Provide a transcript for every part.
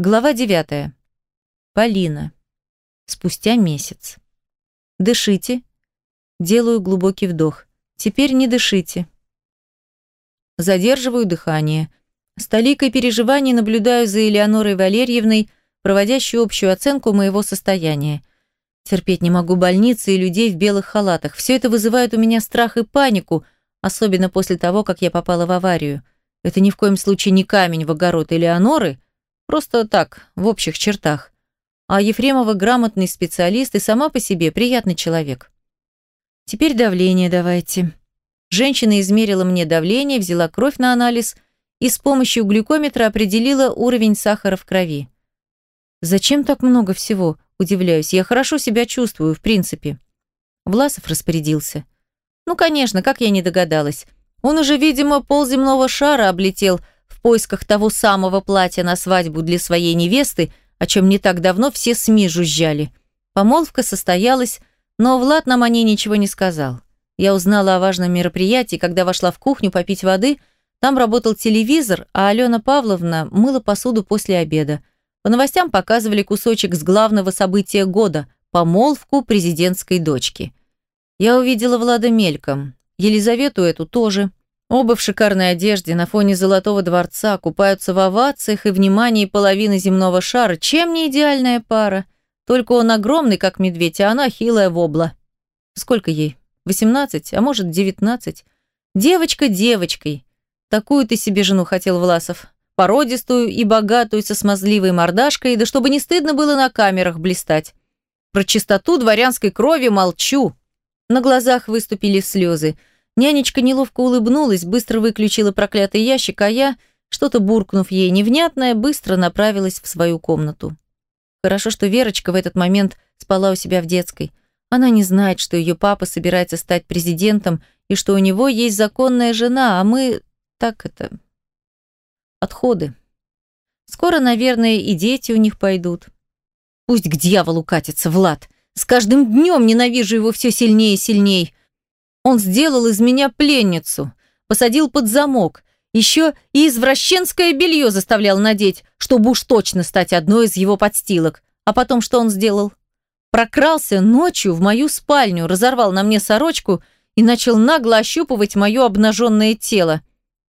Глава 9. Полина. Спустя месяц. Дышите. Делаю глубокий вдох. Теперь не дышите. Задерживаю дыхание. С толикой переживаний наблюдаю за Элеонорой Валерьевной, проводящей общую оценку моего состояния. Терпеть не могу больницы и людей в белых халатах. Все это вызывает у меня страх и панику, особенно после того, как я попала в аварию. Это ни в коем случае не камень в огород Элеоноры, просто так, в общих чертах. А Ефремова грамотный специалист и сама по себе приятный человек. Теперь давление давайте. Женщина измерила мне давление, взяла кровь на анализ и с помощью глюкометра определила уровень сахара в крови. Зачем так много всего? Удивляюсь. Я хорошо себя чувствую, в принципе. Власов распорядился. Ну, конечно, как я не догадалась. Он уже, видимо, полземного шара облетел в поисках того самого платья на свадьбу для своей невесты, о чем не так давно все СМИ жужжали. Помолвка состоялась, но Влад нам о ней ничего не сказал. Я узнала о важном мероприятии, когда вошла в кухню попить воды. Там работал телевизор, а Алена Павловна мыла посуду после обеда. По новостям показывали кусочек с главного события года – помолвку президентской дочки. Я увидела Влада мельком. Елизавету эту тоже. Оба в шикарной одежде, на фоне Золотого дворца, купаются в овациях и внимании половины земного шара. Чем не идеальная пара? Только он огромный, как медведь, а она хилая вобла. Сколько ей? Восемнадцать, а может, девятнадцать? Девочка девочкой. Такую ты себе жену хотел, Власов. Породистую и богатую со смазливой мордашкой, да чтобы не стыдно было на камерах блистать. Про чистоту дворянской крови молчу. На глазах выступили слезы. Нянечка неловко улыбнулась, быстро выключила проклятый ящик, а я, что-то буркнув ей невнятное, быстро направилась в свою комнату. Хорошо, что Верочка в этот момент спала у себя в детской. Она не знает, что ее папа собирается стать президентом и что у него есть законная жена, а мы... так это... отходы. Скоро, наверное, и дети у них пойдут. Пусть к дьяволу катится Влад. С каждым днем ненавижу его все сильнее и сильнее. Он сделал из меня пленницу, посадил под замок, еще и извращенское белье заставлял надеть, чтобы уж точно стать одной из его подстилок. А потом что он сделал? Прокрался ночью в мою спальню, разорвал на мне сорочку и начал нагло ощупывать мое обнаженное тело.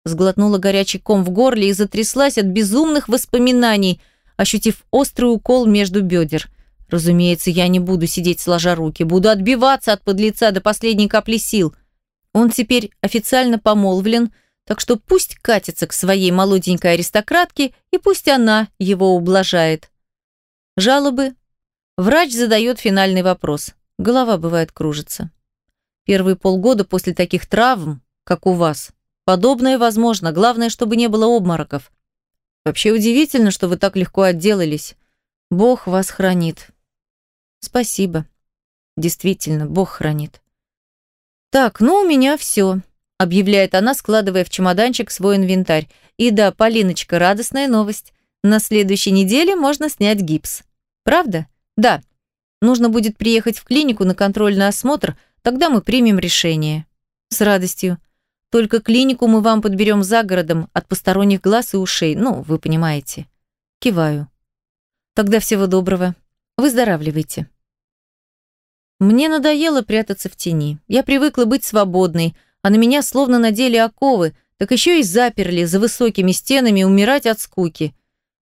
Сглотнула горячий ком в горле и затряслась от безумных воспоминаний, ощутив острый укол между бедер. Разумеется, я не буду сидеть сложа руки, буду отбиваться от подлеца до последней капли сил. Он теперь официально помолвлен, так что пусть катится к своей молоденькой аристократке и пусть она его ублажает. Жалобы. Врач задает финальный вопрос. Голова бывает кружится. Первые полгода после таких травм, как у вас, подобное возможно. Главное, чтобы не было обмороков. Вообще удивительно, что вы так легко отделались. Бог вас хранит. Спасибо. Действительно, Бог хранит. Так, ну у меня все объявляет она, складывая в чемоданчик свой инвентарь. И да, Полиночка, радостная новость. На следующей неделе можно снять гипс. Правда? Да. Нужно будет приехать в клинику на контрольный осмотр, тогда мы примем решение. С радостью. Только клинику мы вам подберем за городом, от посторонних глаз и ушей, ну, вы понимаете. Киваю. Тогда всего доброго. Выздоравливайте. Мне надоело прятаться в тени. Я привыкла быть свободной, а на меня словно надели оковы, так еще и заперли за высокими стенами умирать от скуки.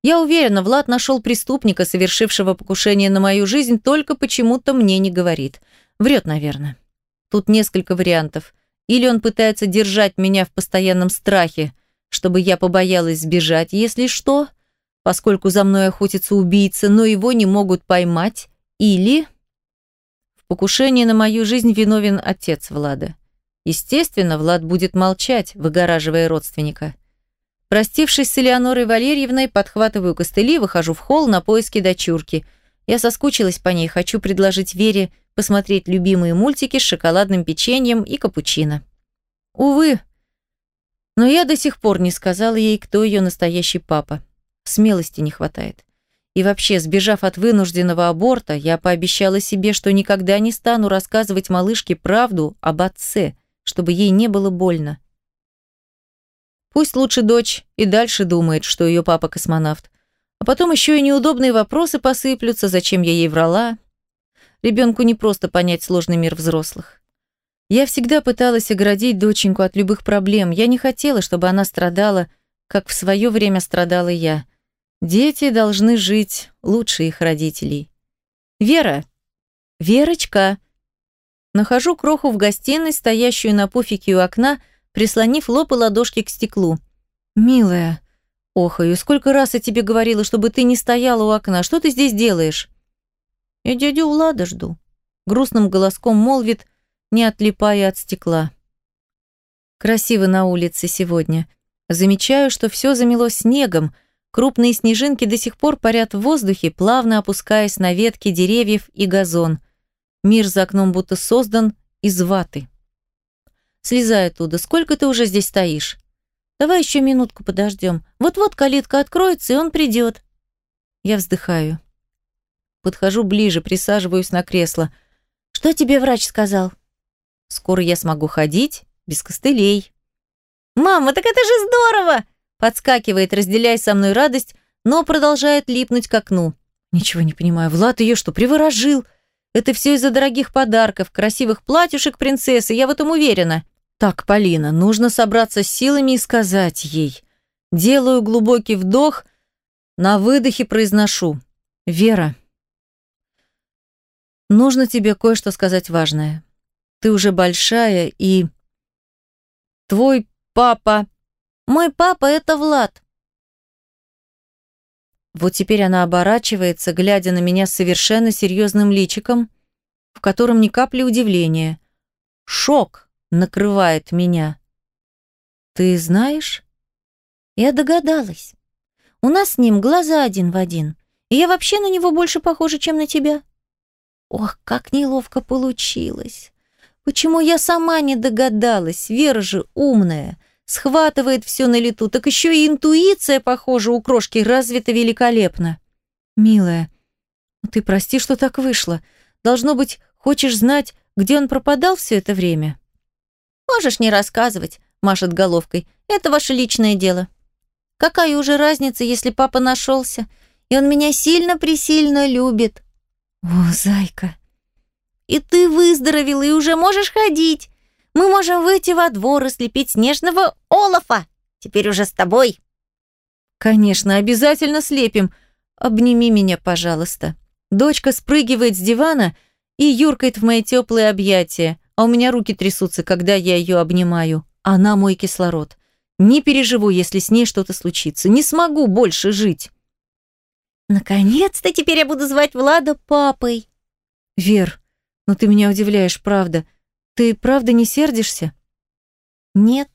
Я уверена, Влад нашел преступника, совершившего покушение на мою жизнь, только почему-то мне не говорит. Врет, наверное. Тут несколько вариантов. Или он пытается держать меня в постоянном страхе, чтобы я побоялась сбежать, если что, поскольку за мной охотится убийца, но его не могут поймать, или... Покушении на мою жизнь виновен отец Влада. Естественно, Влад будет молчать, выгораживая родственника. Простившись с Элеонорой Валерьевной, подхватываю костыли, выхожу в холл на поиски дочурки. Я соскучилась по ней, хочу предложить Вере посмотреть любимые мультики с шоколадным печеньем и капучино. Увы, но я до сих пор не сказала ей, кто ее настоящий папа. Смелости не хватает. И вообще, сбежав от вынужденного аборта, я пообещала себе, что никогда не стану рассказывать малышке правду об отце – чтобы ей не было больно. Пусть лучше дочь и дальше думает, что ее папа космонавт. А потом еще и неудобные вопросы посыплются, зачем я ей врала. Ребенку не просто понять сложный мир взрослых. Я всегда пыталась оградить доченьку от любых проблем. Я не хотела, чтобы она страдала, как в свое время страдала я. Дети должны жить лучше их родителей. Вера. Верочка. Нахожу кроху в гостиной, стоящую на пуфике у окна, прислонив лоб и ладошки к стеклу. «Милая», охаю, сколько раз я тебе говорила, чтобы ты не стояла у окна. Что ты здесь делаешь?» «Я дядю Влада жду», — грустным голоском молвит, не отлипая от стекла. Красиво на улице сегодня. Замечаю, что все замело снегом, Крупные снежинки до сих пор парят в воздухе, плавно опускаясь на ветки деревьев и газон. Мир за окном будто создан из ваты. Слезай оттуда. Сколько ты уже здесь стоишь? Давай еще минутку подождем. Вот-вот калитка откроется, и он придет. Я вздыхаю. Подхожу ближе, присаживаюсь на кресло. Что тебе врач сказал? Скоро я смогу ходить без костылей. Мама, так это же здорово! Подскакивает, разделяя со мной радость, но продолжает липнуть к окну. Ничего не понимаю. Влад ее что, приворожил? Это все из-за дорогих подарков, красивых платьюшек принцессы, я в этом уверена. Так, Полина, нужно собраться с силами и сказать ей. Делаю глубокий вдох, на выдохе произношу. Вера, нужно тебе кое-что сказать важное. Ты уже большая и... Твой папа... Мой папа — это Влад». Вот теперь она оборачивается, глядя на меня с совершенно серьезным личиком, в котором ни капли удивления. Шок накрывает меня. «Ты знаешь?» Я догадалась. У нас с ним глаза один в один, и я вообще на него больше похожа, чем на тебя. Ох, как неловко получилось. Почему я сама не догадалась? Вера же умная схватывает все на лету, так еще и интуиция, похоже, у крошки развита великолепно. Милая, ну ты прости, что так вышло. Должно быть, хочешь знать, где он пропадал все это время? Можешь не рассказывать, машет головкой. Это ваше личное дело. Какая уже разница, если папа нашелся, и он меня сильно-пресильно любит? О, зайка. И ты выздоровела, и уже можешь ходить. Мы можем выйти во двор и слепить снежного олафа. Теперь уже с тобой». «Конечно, обязательно слепим. Обними меня, пожалуйста». Дочка спрыгивает с дивана и юркает в мои теплые объятия, а у меня руки трясутся, когда я ее обнимаю. Она мой кислород. Не переживу, если с ней что-то случится. Не смогу больше жить. Наконец-то теперь я буду звать Влада папой. Вер, ну ты меня удивляешь, правда. Ты правда не сердишься? Нет.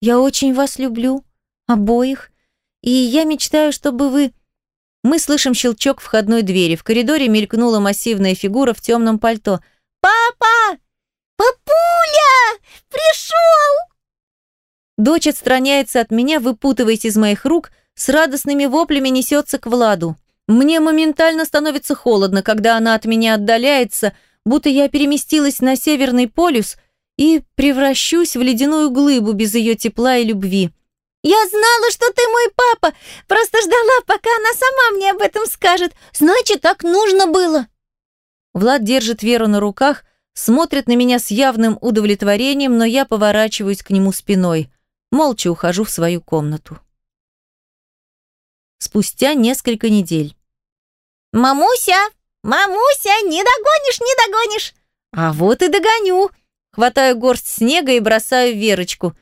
Я очень вас люблю, обоих, и я мечтаю, чтобы вы... Мы слышим щелчок входной двери. В коридоре мелькнула массивная фигура в темном пальто. «Папа! Папуля! Пришел!» Дочь отстраняется от меня, выпутываясь из моих рук, с радостными воплями несется к Владу. Мне моментально становится холодно, когда она от меня отдаляется, будто я переместилась на Северный полюс и превращусь в ледяную глыбу без ее тепла и любви. «Я знала, что ты мой папа! Просто ждала, пока она сама мне об этом скажет. Значит, так нужно было!» Влад держит Веру на руках, смотрит на меня с явным удовлетворением, но я поворачиваюсь к нему спиной. Молча ухожу в свою комнату. Спустя несколько недель. «Мамуся!» «Мамуся, не догонишь, не догонишь!» «А вот и догоню!» Хватаю горсть снега и бросаю Верочку.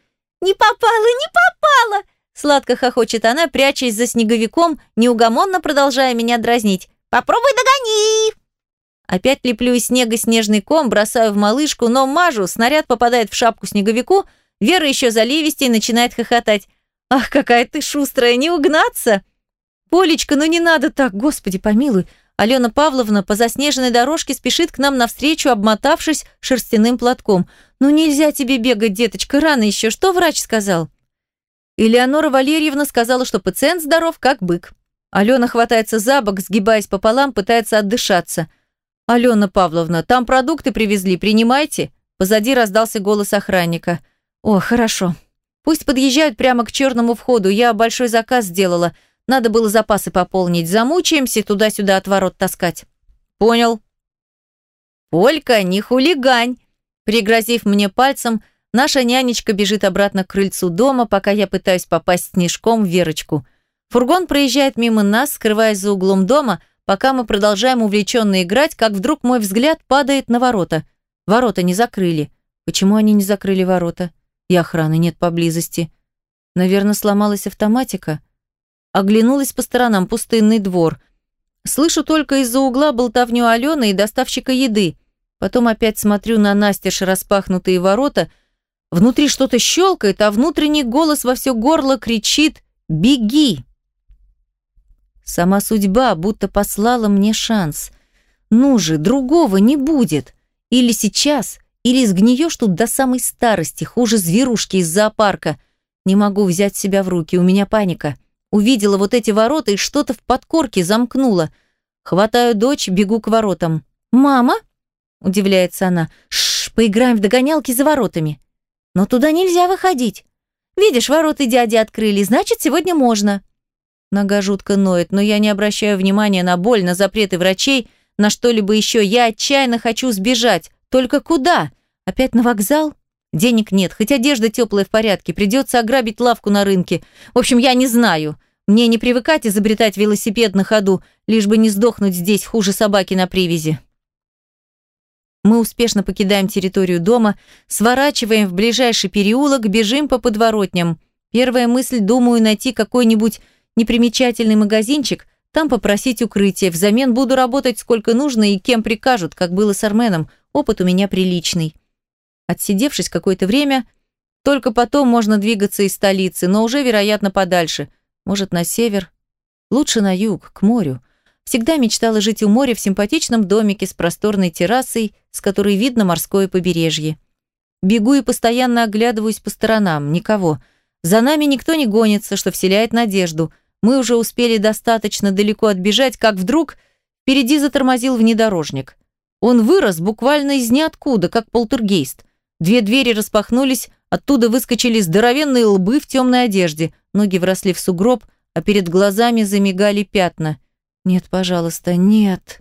«Не попала, не попала!» Сладко хохочет она, прячась за снеговиком, неугомонно продолжая меня дразнить. «Попробуй догони!» Опять леплю из снега снежный ком, бросаю в малышку, но мажу, снаряд попадает в шапку снеговику, Вера еще заливистей начинает хохотать. «Ах, какая ты шустрая, не угнаться!» «Полечка, ну не надо так, господи помилуй!» Алена Павловна по заснеженной дорожке спешит к нам навстречу, обмотавшись шерстяным платком. «Ну нельзя тебе бегать, деточка, рано еще. Что врач сказал?» Элеонора Валерьевна сказала, что пациент здоров, как бык. Алена хватается за бок, сгибаясь пополам, пытается отдышаться. «Алена Павловна, там продукты привезли, принимайте?» Позади раздался голос охранника. «О, хорошо. Пусть подъезжают прямо к черному входу, я большой заказ сделала. Надо было запасы пополнить. Замучаемся туда-сюда от ворот таскать. Понял. Полька, не хулигань. Пригрозив мне пальцем, наша нянечка бежит обратно к крыльцу дома, пока я пытаюсь попасть снежком в Верочку. Фургон проезжает мимо нас, скрываясь за углом дома, пока мы продолжаем увлеченно играть, как вдруг мой взгляд падает на ворота. Ворота не закрыли. Почему они не закрыли ворота? И охраны нет поблизости. Наверное, сломалась автоматика. Оглянулась по сторонам, пустынный двор. Слышу только из-за угла болтовню Алены и доставщика еды. Потом опять смотрю на настежь распахнутые ворота. Внутри что-то щелкает, а внутренний голос во все горло кричит «Беги!». Сама судьба будто послала мне шанс. Ну же, другого не будет. Или сейчас, или сгниешь тут до самой старости, хуже зверушки из зоопарка. Не могу взять себя в руки, у меня паника. Увидела вот эти ворота и что-то в подкорке замкнуло. Хватаю дочь, бегу к воротам. «Мама?» – удивляется она. «Шш, поиграем в догонялки за воротами». «Но туда нельзя выходить. Видишь, ворота дяди открыли, значит, сегодня можно». Нога жутко ноет, но я не обращаю внимания на боль, на запреты врачей, на что-либо еще. Я отчаянно хочу сбежать. Только куда? Опять на вокзал? Денег нет, хоть одежда теплая в порядке, придется ограбить лавку на рынке. В общем, я не знаю. Мне не привыкать изобретать велосипед на ходу, лишь бы не сдохнуть здесь хуже собаки на привязи. Мы успешно покидаем территорию дома, сворачиваем в ближайший переулок, бежим по подворотням. Первая мысль, думаю, найти какой-нибудь непримечательный магазинчик, там попросить укрытие. Взамен буду работать сколько нужно и кем прикажут, как было с Арменом. Опыт у меня приличный. Отсидевшись какое-то время, только потом можно двигаться из столицы, но уже, вероятно, подальше. Может, на север? Лучше на юг, к морю. Всегда мечтала жить у моря в симпатичном домике с просторной террасой, с которой видно морское побережье. Бегу и постоянно оглядываюсь по сторонам. Никого. За нами никто не гонится, что вселяет надежду – мы уже успели достаточно далеко отбежать, как вдруг впереди затормозил внедорожник. Он вырос буквально из ниоткуда, как полтергейст. Две двери распахнулись, оттуда выскочили здоровенные лбы в темной одежде, ноги вросли в сугроб, а перед глазами замигали пятна. «Нет, пожалуйста, нет».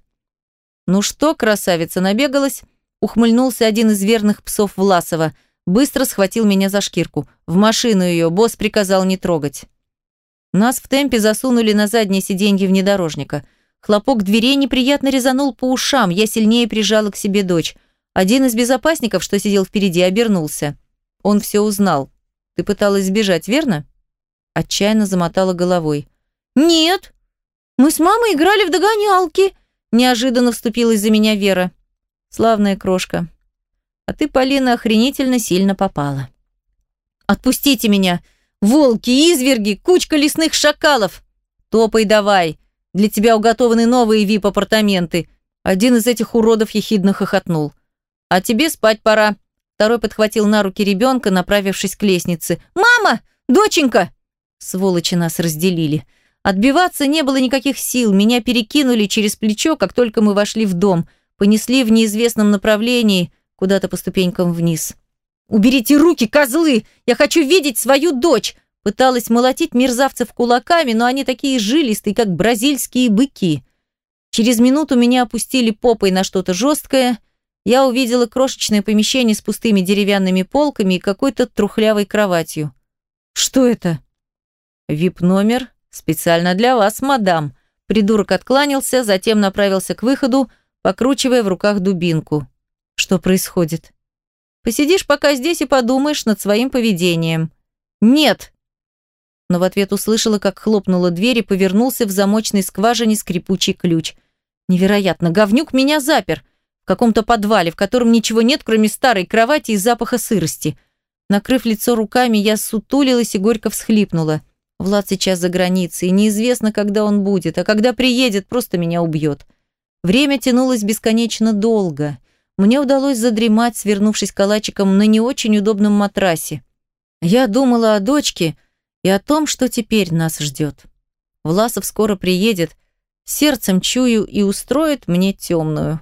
«Ну что, красавица, набегалась?» Ухмыльнулся один из верных псов Власова. Быстро схватил меня за шкирку. В машину ее босс приказал не трогать. Нас в темпе засунули на заднее сиденье внедорожника. Хлопок дверей неприятно резанул по ушам, я сильнее прижала к себе дочь. Один из безопасников, что сидел впереди, обернулся. Он все узнал. «Ты пыталась сбежать, верно?» Отчаянно замотала головой. «Нет! Мы с мамой играли в догонялки!» Неожиданно вступилась за меня Вера. «Славная крошка. А ты, Полина, охренительно сильно попала». «Отпустите меня!» Волки, изверги, кучка лесных шакалов. Топай давай. Для тебя уготованы новые вип-апартаменты. Один из этих уродов ехидно хохотнул. А тебе спать пора. Второй подхватил на руки ребенка, направившись к лестнице. «Мама! Доченька!» Сволочи нас разделили. Отбиваться не было никаких сил. Меня перекинули через плечо, как только мы вошли в дом. Понесли в неизвестном направлении, куда-то по ступенькам вниз. «Уберите руки, козлы! Я хочу видеть свою дочь!» Пыталась молотить мерзавцев кулаками, но они такие жилистые, как бразильские быки. Через минуту меня опустили попой на что-то жесткое. Я увидела крошечное помещение с пустыми деревянными полками и какой-то трухлявой кроватью. «Что это?» «Вип-номер. Специально для вас, мадам». Придурок откланялся, затем направился к выходу, покручивая в руках дубинку. «Что происходит?» Посидишь пока здесь и подумаешь над своим поведением». «Нет!» Но в ответ услышала, как хлопнула дверь и повернулся в замочной скважине скрипучий ключ. «Невероятно! Говнюк меня запер!» В каком-то подвале, в котором ничего нет, кроме старой кровати и запаха сырости. Накрыв лицо руками, я сутулилась и горько всхлипнула. Влад сейчас за границей, и неизвестно, когда он будет, а когда приедет, просто меня убьет. Время тянулось бесконечно долго мне удалось задремать, свернувшись калачиком на не очень удобном матрасе. Я думала о дочке и о том, что теперь нас ждет. Власов скоро приедет, сердцем чую и устроит мне темную.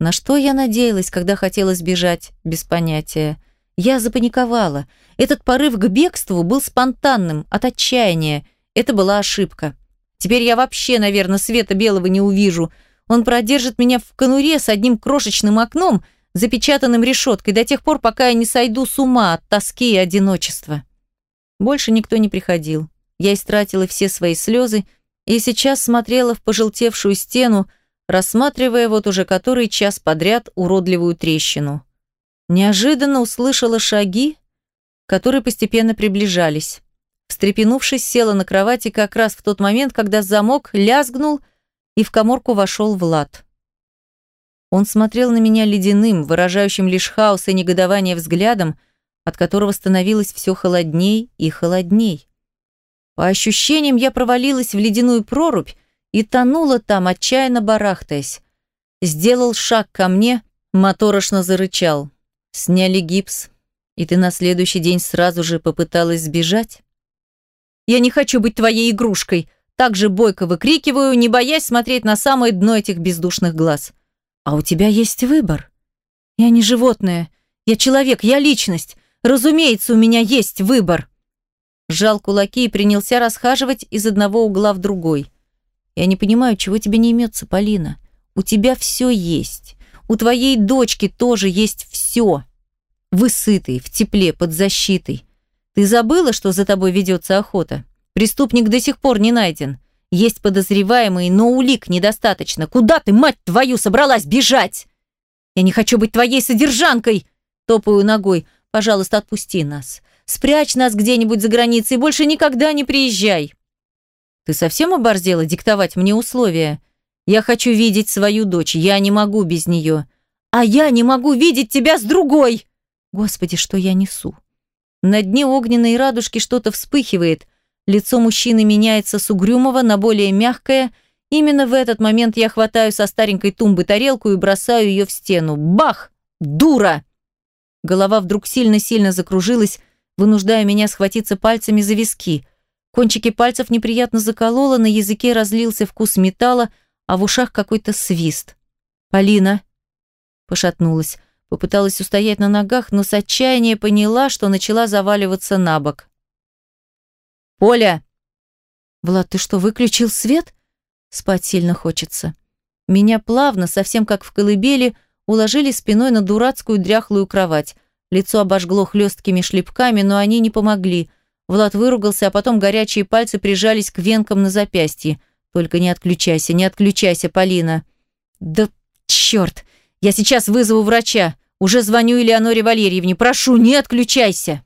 На что я надеялась, когда хотела сбежать, без понятия. Я запаниковала. Этот порыв к бегству был спонтанным, от отчаяния. Это была ошибка. Теперь я вообще, наверное, света белого не увижу. Он продержит меня в конуре с одним крошечным окном, запечатанным решеткой, до тех пор, пока я не сойду с ума от тоски и одиночества. Больше никто не приходил. Я истратила все свои слезы и сейчас смотрела в пожелтевшую стену, рассматривая вот уже который час подряд уродливую трещину. Неожиданно услышала шаги, которые постепенно приближались. Встрепенувшись, села на кровати как раз в тот момент, когда замок лязгнул, и в коморку вошел Влад. Он смотрел на меня ледяным, выражающим лишь хаос и негодование взглядом, от которого становилось все холодней и холодней. По ощущениям, я провалилась в ледяную прорубь и тонула там, отчаянно барахтаясь. Сделал шаг ко мне, моторошно зарычал. Сняли гипс, и ты на следующий день сразу же попыталась сбежать? Я не хочу быть твоей игрушкой. Так же бойко выкрикиваю, не боясь смотреть на самое дно этих бездушных глаз. А у тебя есть выбор. Я не животное. Я человек, я личность. Разумеется, у меня есть выбор. Сжал кулаки и принялся расхаживать из одного угла в другой. Я не понимаю, чего тебе не имется, Полина. У тебя все есть. У твоей дочки тоже есть все. Вы сытый, в тепле, под защитой. Ты забыла, что за тобой ведется охота? Преступник до сих пор не найден. Есть подозреваемые, но улик недостаточно. Куда ты, мать твою, собралась бежать? Я не хочу быть твоей содержанкой. Топаю ногой. Пожалуйста, отпусти нас. Спрячь нас где-нибудь за границей и больше никогда не приезжай. Ты совсем оборзела диктовать мне условия? Я хочу видеть свою дочь. Я не могу без нее. А я не могу видеть тебя с другой. Господи, что я несу? На дне огненной радужки что-то вспыхивает. Лицо мужчины меняется с угрюмого на более мягкое. Именно в этот момент я хватаю со старенькой тумбы тарелку и бросаю ее в стену. Бах! Дура! Голова вдруг сильно-сильно закружилась, вынуждая меня схватиться пальцами за виски. Кончики пальцев неприятно закололо, на языке разлился вкус металла, а в ушах какой-то свист. «Полина!» Пошатнулась. Попыталась устоять на ногах, но с отчаяния поняла, что начала заваливаться на бок. «Поля!» «Влад, ты что, выключил свет?» Спать сильно хочется. Меня плавно, совсем как в колыбели, уложили спиной на дурацкую дряхлую кровать. Лицо обожгло хлесткими шлепками, но они не помогли. Влад выругался, а потом горячие пальцы прижались к венкам на запястье. «Только не отключайся, не отключайся, Полина!» «Да черт! Я сейчас вызову врача!» Уже звоню Элеоноре Валерьевне. Прошу, не отключайся.